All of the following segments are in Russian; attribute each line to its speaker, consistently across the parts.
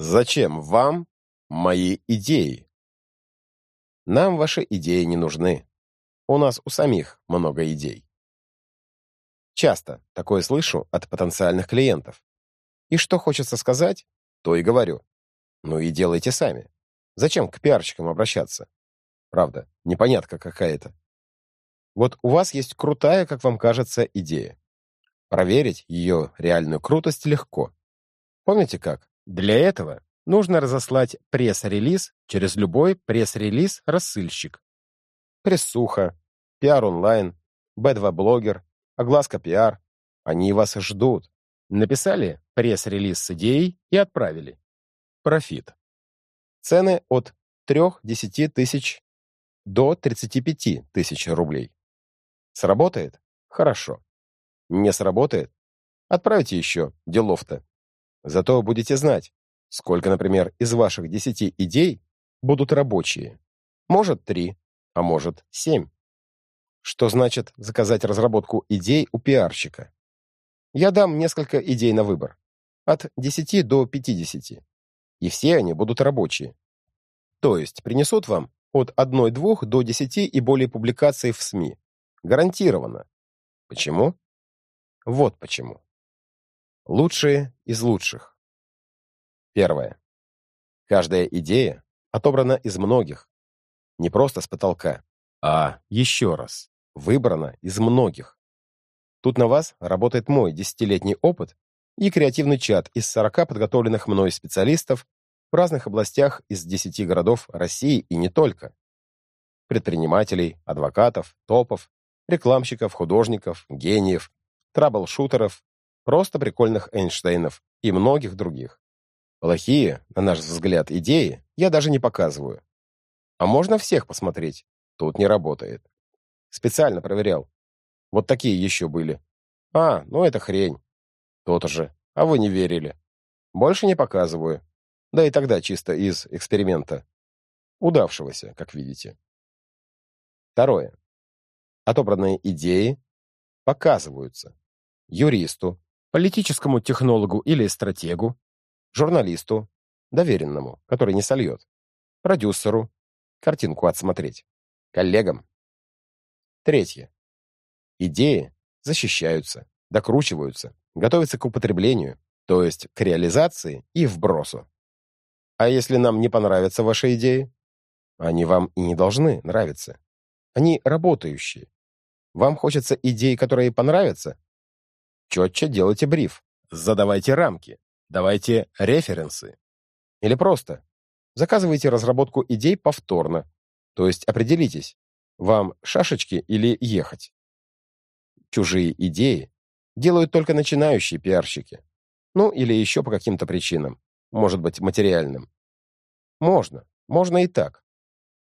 Speaker 1: Зачем вам мои идеи? Нам ваши идеи не нужны. У нас у самих много идей. Часто такое слышу от потенциальных клиентов. И что хочется сказать, то и говорю. Ну и делайте сами. Зачем к пиарщикам обращаться? Правда, непонятка какая-то. Вот у вас есть крутая, как вам кажется, идея. Проверить ее реальную крутость легко. Помните как? Для этого нужно разослать пресс-релиз через любой пресс-релиз-рассыльщик. Прессуха, пиар-онлайн, Б2-блогер, огласка пиар. Они вас ждут. Написали пресс-релиз с идеей и отправили. Профит. Цены от 3-10 тысяч до 35 тысяч рублей. Сработает? Хорошо. Не сработает? Отправьте еще делов-то. Зато будете знать, сколько, например, из ваших 10 идей будут рабочие. Может, 3, а может, 7. Что значит заказать разработку идей у пиарщика? Я дам несколько идей на выбор. От 10 до 50. И все они будут рабочие. То есть принесут вам от 1-2 до 10 и более публикаций в СМИ. Гарантированно. Почему? Вот почему. Лучшие из лучших. Первое. Каждая идея отобрана из многих. Не просто с потолка, а, еще раз, выбрана из многих. Тут на вас работает мой десятилетний опыт и креативный чат из 40 подготовленных мной специалистов в разных областях из 10 городов России и не только. Предпринимателей, адвокатов, топов, рекламщиков, художников, гениев, трабл-шутеров, просто прикольных Эйнштейнов и многих других. Плохие, на наш взгляд, идеи я даже не показываю. А можно всех посмотреть. Тут не работает. Специально проверял. Вот такие еще были. А, ну это хрень. То-то же. А вы не верили. Больше не показываю. Да и тогда чисто из эксперимента. Удавшегося, как видите. Второе. Отобранные идеи показываются юристу, политическому технологу или стратегу, журналисту, доверенному, который не сольет, продюсеру, картинку отсмотреть, коллегам. Третье. Идеи защищаются, докручиваются, готовятся к употреблению, то есть к реализации и вбросу. А если нам не понравятся ваши идеи? Они вам и не должны нравиться. Они работающие. Вам хочется идей, которые понравятся? Четче делайте бриф, задавайте рамки, давайте референсы. Или просто заказывайте разработку идей повторно, то есть определитесь, вам шашечки или ехать. Чужие идеи делают только начинающие пиарщики. Ну, или еще по каким-то причинам может быть, материальным. Можно, можно и так.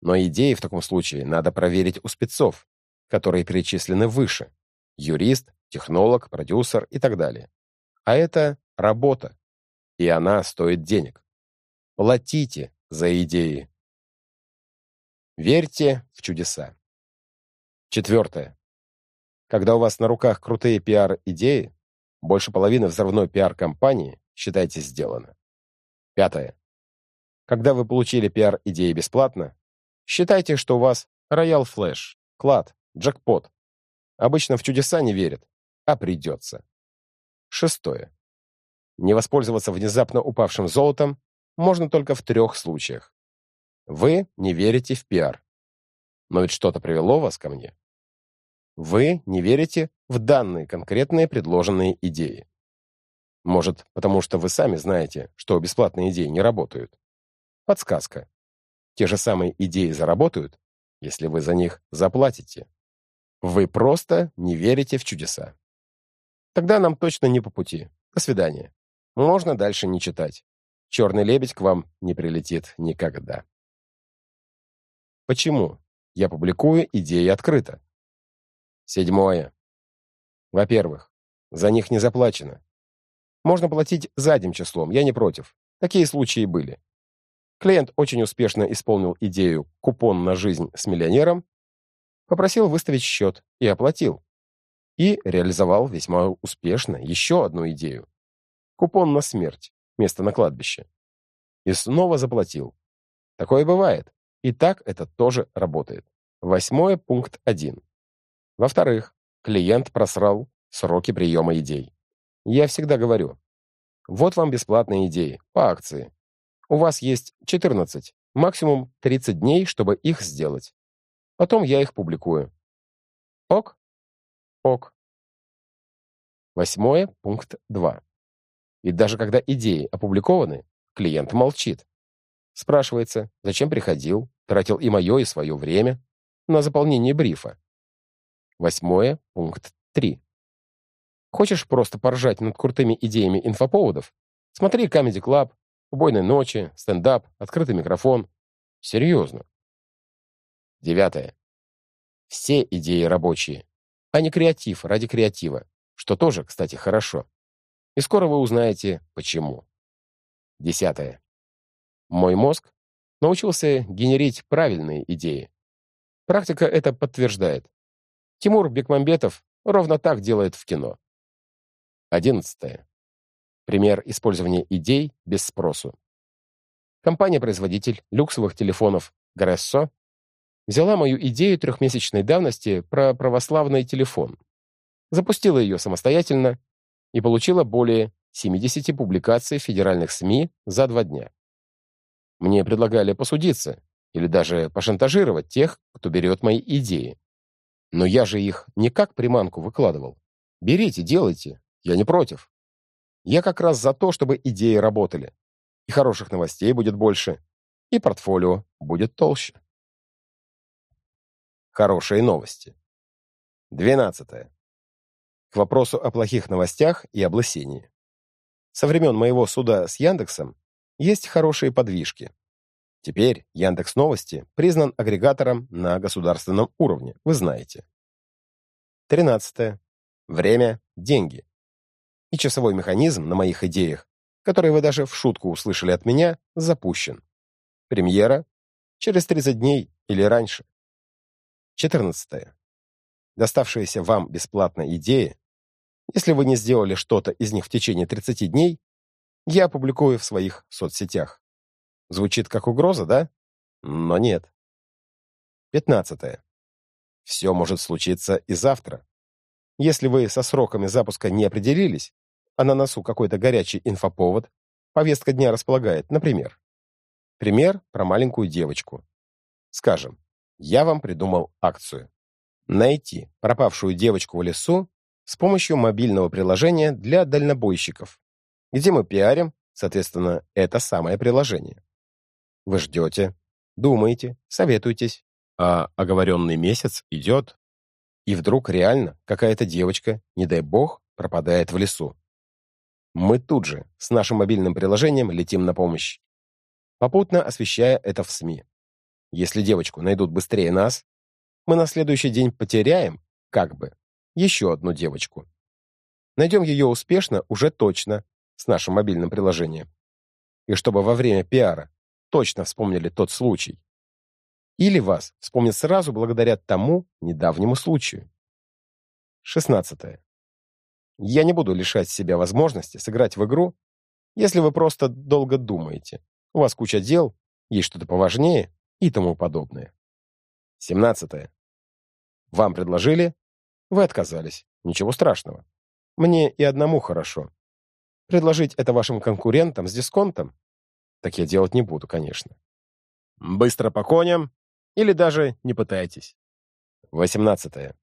Speaker 1: Но идеи в таком случае надо проверить у спецов, которые перечислены выше. Юрист, технолог, продюсер и так далее. А это работа, и она стоит денег. Платите за идеи. Верьте в чудеса. Четвертое. Когда у вас на руках крутые пиар-идеи, больше половины взрывной пиар-кампании, считайте, сделано. Пятое. Когда вы получили пиар-идеи бесплатно, считайте, что у вас роял флэш, клад, джекпот. Обычно в чудеса не верят, а придется. Шестое. Не воспользоваться внезапно упавшим золотом можно только в трех случаях. Вы не верите в пиар. Но ведь что-то привело вас ко мне. Вы не верите в данные конкретные предложенные идеи. Может, потому что вы сами знаете, что бесплатные идеи не работают. Подсказка. Те же самые идеи заработают, если вы за них заплатите. Вы просто не верите в чудеса. Тогда нам точно не по пути. До свидания. Можно дальше не читать. Черный лебедь к вам не прилетит никогда. Почему я публикую идеи открыто? Седьмое. Во-первых, за них не заплачено. Можно платить задним числом, я не против. Такие случаи были. Клиент очень успешно исполнил идею «купон на жизнь с миллионером», попросил выставить счет и оплатил. И реализовал весьма успешно еще одну идею. Купон на смерть, место на кладбище. и снова заплатил. Такое бывает. И так это тоже работает. Восьмое, пункт один. Во-вторых, клиент просрал сроки приема идей. Я всегда говорю, вот вам бесплатные идеи по акции. У вас есть 14, максимум 30 дней, чтобы их сделать. Потом я их публикую. Ок? Ок. Восьмое, пункт 2. И даже когда идеи опубликованы, клиент молчит. Спрашивается, зачем приходил, тратил и мое, и свое время на заполнение брифа. Восьмое, пункт 3. Хочешь просто поржать над крутыми идеями инфоповодов? Смотри Comedy Club, убойной ночи, стендап, открытый микрофон. Серьезно. Девятое. Все идеи рабочие, а не креатив ради креатива, что тоже, кстати, хорошо. И скоро вы узнаете, почему. Десятое. Мой мозг научился генерить правильные идеи. Практика это подтверждает. Тимур Бекмамбетов ровно так делает в кино. Одиннадцатое. Пример использования идей без спросу. Компания-производитель люксовых телефонов Грессо взяла мою идею трехмесячной давности про православный телефон, запустила ее самостоятельно и получила более 70 публикаций федеральных СМИ за два дня. Мне предлагали посудиться или даже пошантажировать тех, кто берет мои идеи. Но я же их не как приманку выкладывал. Берите, делайте, я не против. Я как раз за то, чтобы идеи работали. И хороших новостей будет больше, и портфолио будет толще. Хорошие новости. Двенадцатое. К вопросу о плохих новостях и облысении. Со времен моего суда с Яндексом есть хорошие подвижки. Теперь Яндекс Новости признан агрегатором на государственном уровне, вы знаете. Тринадцатое. Время – деньги и часовой механизм на моих идеях, которые вы даже в шутку услышали от меня, запущен. Премьера через 30 дней или раньше. 14. Доставшиеся вам бесплатно идеи, если вы не сделали что-то из них в течение 30 дней, я опубликую в своих соцсетях. Звучит как угроза, да? Но нет. 15. Все может случиться и завтра. Если вы со сроками запуска не определились, а на носу какой-то горячий инфоповод, повестка дня располагает, например. Пример про маленькую девочку. Скажем, я вам придумал акцию. Найти пропавшую девочку в лесу с помощью мобильного приложения для дальнобойщиков, где мы пиарим, соответственно, это самое приложение. Вы ждете, думаете, советуетесь, а оговоренный месяц идет, и вдруг реально какая-то девочка, не дай бог, пропадает в лесу. Мы тут же с нашим мобильным приложением летим на помощь, попутно освещая это в СМИ. Если девочку найдут быстрее нас, мы на следующий день потеряем, как бы, еще одну девочку. Найдем ее успешно уже точно с нашим мобильным приложением. И чтобы во время пиара точно вспомнили тот случай. Или вас вспомнят сразу благодаря тому недавнему случаю. 16. Я не буду лишать себя возможности сыграть в игру, если вы просто долго думаете. У вас куча дел, есть что-то поважнее и тому подобное. 17. Вам предложили, вы отказались. Ничего страшного. Мне и одному хорошо. Предложить это вашим конкурентам с дисконтом? Так я делать не буду, конечно. Быстро по коням или даже не пытайтесь. 18.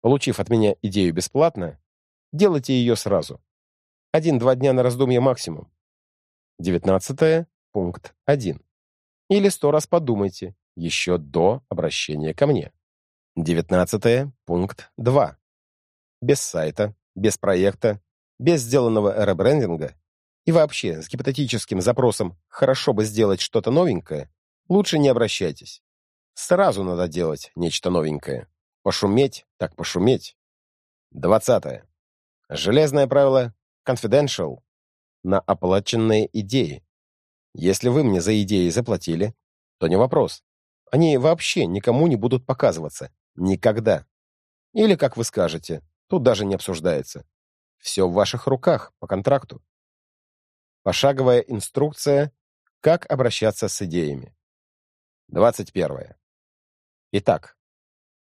Speaker 1: Получив от меня идею бесплатно, Делайте ее сразу. Один-два дня на раздумье максимум. Девятнадцатое, пункт один. Или сто раз подумайте, еще до обращения ко мне. Девятнадцатое, пункт два. Без сайта, без проекта, без сделанного ребрендинга и вообще с гипотетическим запросом «хорошо бы сделать что-то новенькое» лучше не обращайтесь. Сразу надо делать нечто новенькое. Пошуметь, так пошуметь. Двадцатое. Железное правило confidential на оплаченные идеи. Если вы мне за идеи заплатили, то не вопрос. Они вообще никому не будут показываться. Никогда. Или, как вы скажете, тут даже не обсуждается. Все в ваших руках, по контракту. Пошаговая инструкция, Как обращаться с идеями? 21. Итак,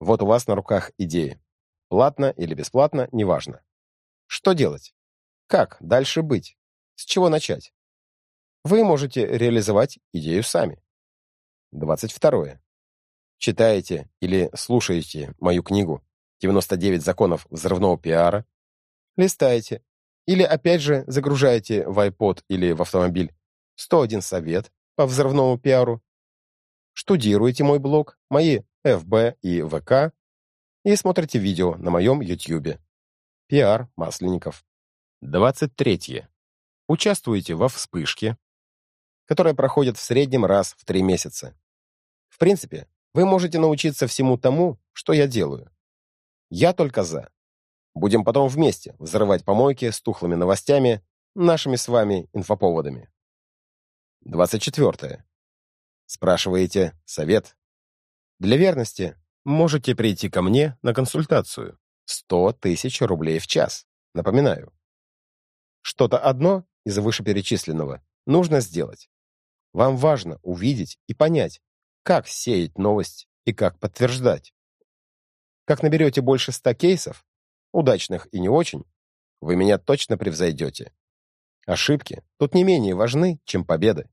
Speaker 1: вот у вас на руках идеи. Платно или бесплатно, неважно. Что делать? Как дальше быть? С чего начать? Вы можете реализовать идею сами. 22. Читаете или слушаете мою книгу «99 законов взрывного пиара», листаете или опять же загружаете в iPod или в автомобиль 101 совет по взрывному пиару, штудируете мой блог, мои FB и ВК и смотрите видео на моем YouTube. Пиар Масленников. 23. Участвуете во вспышке, которая проходит в среднем раз в три месяца. В принципе, вы можете научиться всему тому, что я делаю. Я только за. Будем потом вместе взрывать помойки с тухлыми новостями, нашими с вами инфоповодами. 24. Спрашиваете совет? Для верности можете прийти ко мне на консультацию. 100 тысяч рублей в час. Напоминаю. Что-то одно из вышеперечисленного нужно сделать. Вам важно увидеть и понять, как сеять новость и как подтверждать. Как наберете больше 100 кейсов, удачных и не очень, вы меня точно превзойдете. Ошибки тут не менее важны, чем победы.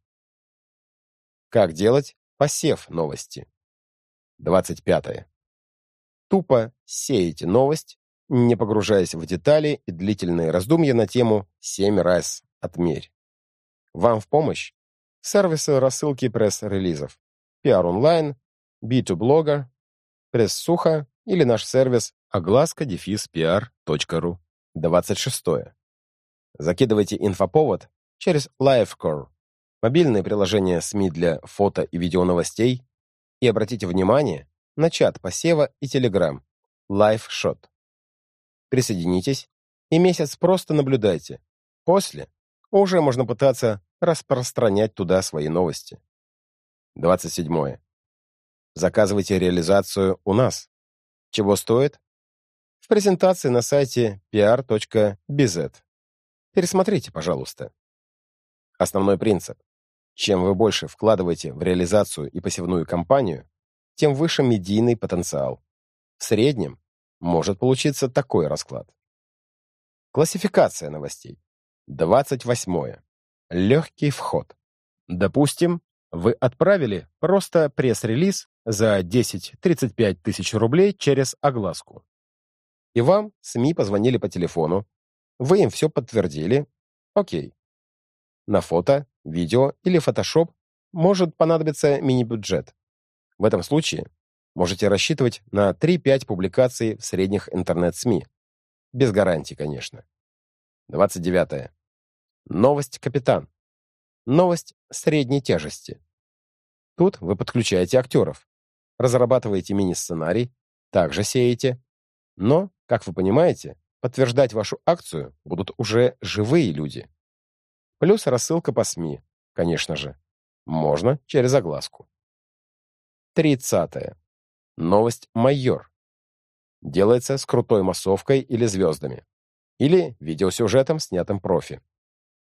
Speaker 1: Как делать посев новости? 25. Тупо сеете новость, не погружаясь в детали и длительные раздумья на тему «семь раз отмерь». Вам в помощь сервисы рассылки пресс-релизов, PR онлайн, B2Blogger, пресс-сухо или наш сервис огласка-pr.ru. 26. Закидывайте инфоповод через LiveCore, мобильное приложение СМИ для фото и видеоновостей, и обратите внимание на чат посева и Telegram LiveShot. Присоединитесь и месяц просто наблюдайте. После уже можно пытаться распространять туда свои новости. 27. Заказывайте реализацию у нас. Чего стоит? В презентации на сайте pr.bz. Пересмотрите, пожалуйста. Основной принцип. Чем вы больше вкладываете в реализацию и посевную кампанию, тем выше медийный потенциал. В среднем может получиться такой расклад. Классификация новостей. 28. Легкий вход. Допустим, вы отправили просто пресс-релиз за 10-35 тысяч рублей через огласку. И вам СМИ позвонили по телефону. Вы им все подтвердили. Окей. На фото, видео или фотошоп может понадобиться мини-бюджет. В этом случае можете рассчитывать на 3-5 публикаций в средних интернет-СМИ. Без гарантий, конечно. 29. Новость «Капитан». Новость средней тяжести. Тут вы подключаете актеров, разрабатываете мини-сценарий, также сеете. Но, как вы понимаете, подтверждать вашу акцию будут уже живые люди. Плюс рассылка по СМИ, конечно же. Можно через огласку. Тридцатое. Новость «Майор». Делается с крутой массовкой или звездами. Или видеосюжетом, снятым профи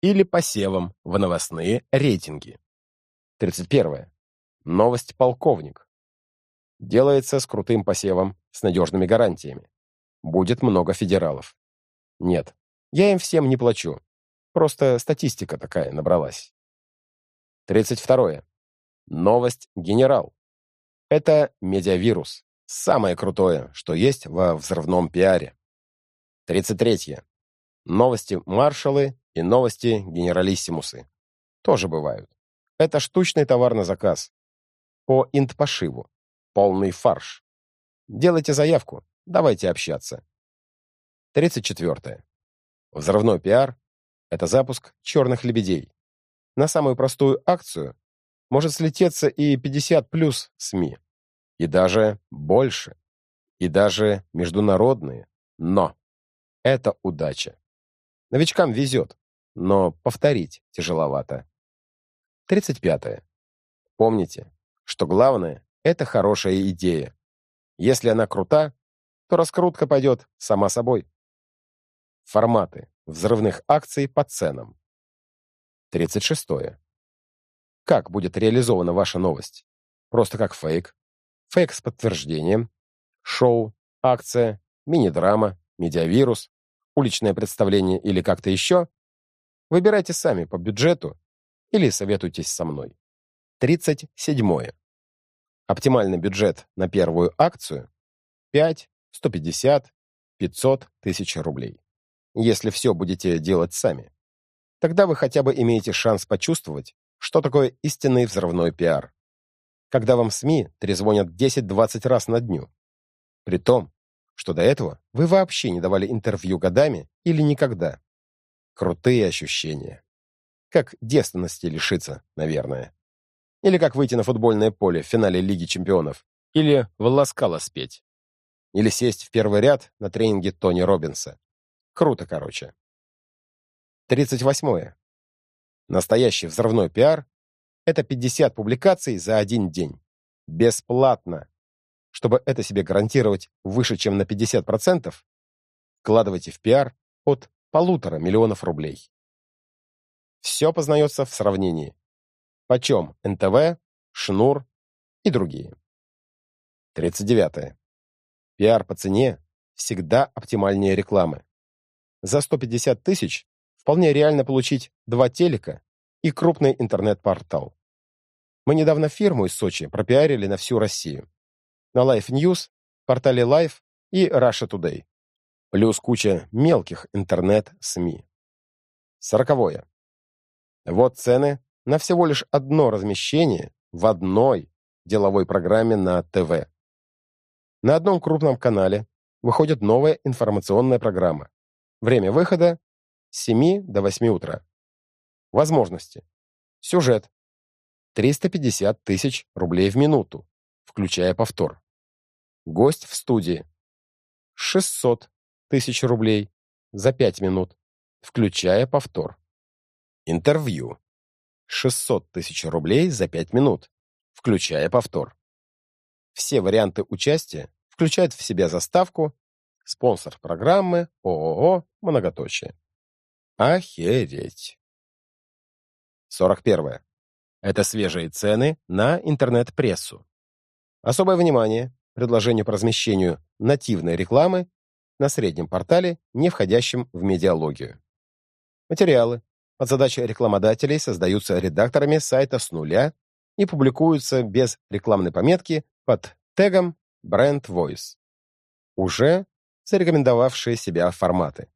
Speaker 1: или посевом в новостные рейтинги. 31. Новость «Полковник». Делается с крутым посевом, с надежными гарантиями. Будет много федералов. Нет, я им всем не плачу. Просто статистика такая набралась. 32. Новость «Генерал». Это медиавирус. Самое крутое, что есть во взрывном пиаре. 33. Новости маршалы и новости генералиссимусы. Тоже бывают. Это штучный товар на заказ. По инт-пошиву. Полный фарш. Делайте заявку. Давайте общаться. 34. Взрывной пиар – это запуск черных лебедей. На самую простую акцию может слететься и 50 плюс СМИ. И даже больше. И даже международные. Но это удача. Новичкам везет, но повторить тяжеловато. 35. -е. Помните, что главное – это хорошая идея. Если она крута, то раскрутка пойдет сама собой. Форматы взрывных акций по ценам. 36. -е. Как будет реализована ваша новость? Просто как фейк? Фейк с подтверждением? Шоу? Акция? Мини-драма? Медиавирус? Уличное представление или как-то еще? Выбирайте сами по бюджету или советуйтесь со мной. 37. Оптимальный бюджет на первую акцию 5, 150, 500 тысяч рублей. Если все будете делать сами. Тогда вы хотя бы имеете шанс почувствовать, что такое истинный взрывной пиар. Когда вам СМИ трезвонят 10-20 раз на дню. При том, что до этого вы вообще не давали интервью годами или никогда. Крутые ощущения. Как девственности лишиться, наверное. Или как выйти на футбольное поле в финале Лиги чемпионов. Или в Ласкало спеть. Или сесть в первый ряд на тренинге Тони Робинса. Круто, короче. 38. Настоящий взрывной пиар — это 50 публикаций за один день. Бесплатно. Чтобы это себе гарантировать выше, чем на 50%, вкладывайте в пиар от полутора миллионов рублей. Все познается в сравнении. Почем НТВ, Шнур и другие. 39. Пиар по цене всегда оптимальнее рекламы. За 150 тысяч вполне реально получить два телека и крупный интернет-портал. Мы недавно фирму из Сочи пропиарили на всю Россию. На Life News, портале Life и Russia Today. Плюс куча мелких интернет-СМИ. Сороковое. Вот цены на всего лишь одно размещение в одной деловой программе на ТВ. На одном крупном канале выходит новая информационная программа. Время выхода с 7 до 8 утра. Возможности. Сюжет. 350 тысяч рублей в минуту, включая повтор. Гость в студии. 600 тысяч рублей за 5 минут, включая повтор. Интервью. 600 тысяч рублей за 5 минут, включая повтор. Все варианты участия включают в себя заставку, спонсор программы ООО «Многоточие». Охереть! 41. Это свежие цены на интернет-прессу. Особое внимание предложению по размещению нативной рекламы на среднем портале, не входящем в медиалогию. Материалы под задачей рекламодателей создаются редакторами сайта с нуля и публикуются без рекламной пометки под тегом Brand Voice. Уже зарекомендовавшие себя форматы.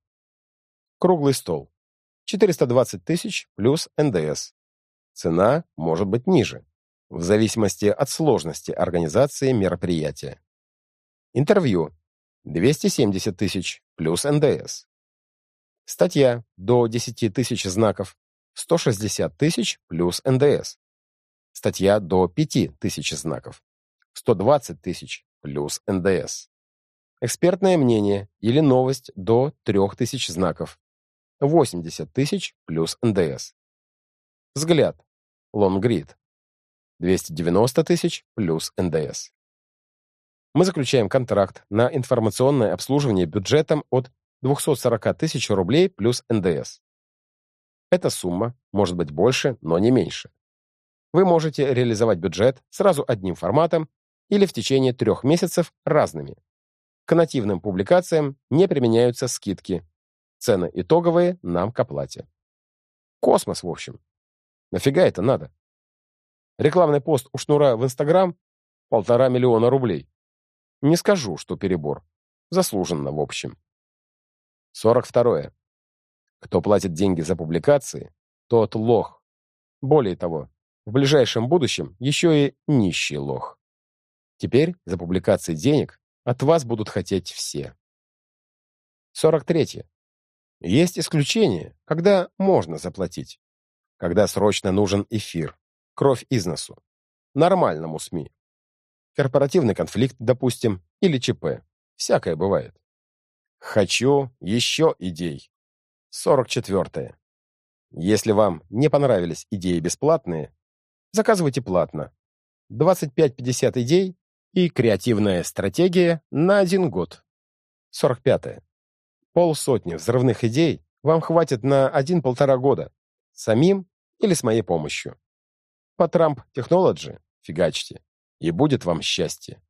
Speaker 1: Круглый стол. 420 тысяч плюс НДС. Цена может быть ниже, в зависимости от сложности организации мероприятия. Интервью. 270 тысяч плюс НДС. Статья до 10 тысяч знаков. 160 тысяч плюс НДС. Статья до 5 тысяч знаков. 120 тысяч плюс НДС. Экспертное мнение или новость до 3000 знаков. 80 тысяч плюс НДС. Взгляд. Лонгрид. 290 тысяч плюс НДС. Мы заключаем контракт на информационное обслуживание бюджетом от 240 тысяч рублей плюс НДС. Эта сумма может быть больше, но не меньше. Вы можете реализовать бюджет сразу одним форматом или в течение трех месяцев разными. К нативным публикациям не применяются скидки. Цены итоговые нам к оплате. Космос, в общем. Нафига это надо? Рекламный пост у Шнура в Инстаграм — полтора миллиона рублей. Не скажу, что перебор. Заслуженно, в общем. 42. Кто платит деньги за публикации, тот лох. Более того, в ближайшем будущем еще и нищий лох. Теперь за публикации денег от вас будут хотеть все. 43. Есть исключения, когда можно заплатить. Когда срочно нужен эфир, кровь из носу. Нормальному СМИ. Корпоративный конфликт, допустим, или ЧП. Всякое бывает. Хочу еще идей. 44. Если вам не понравились идеи бесплатные, заказывайте платно. 25-50 идей и креативная стратегия на один год. 45. -е. Полсотни взрывных идей вам хватит на один-полтора года, самим или с моей помощью. По Trump Technology фигачьте, и будет вам счастье.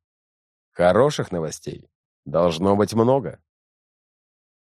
Speaker 1: Хороших новостей должно быть много.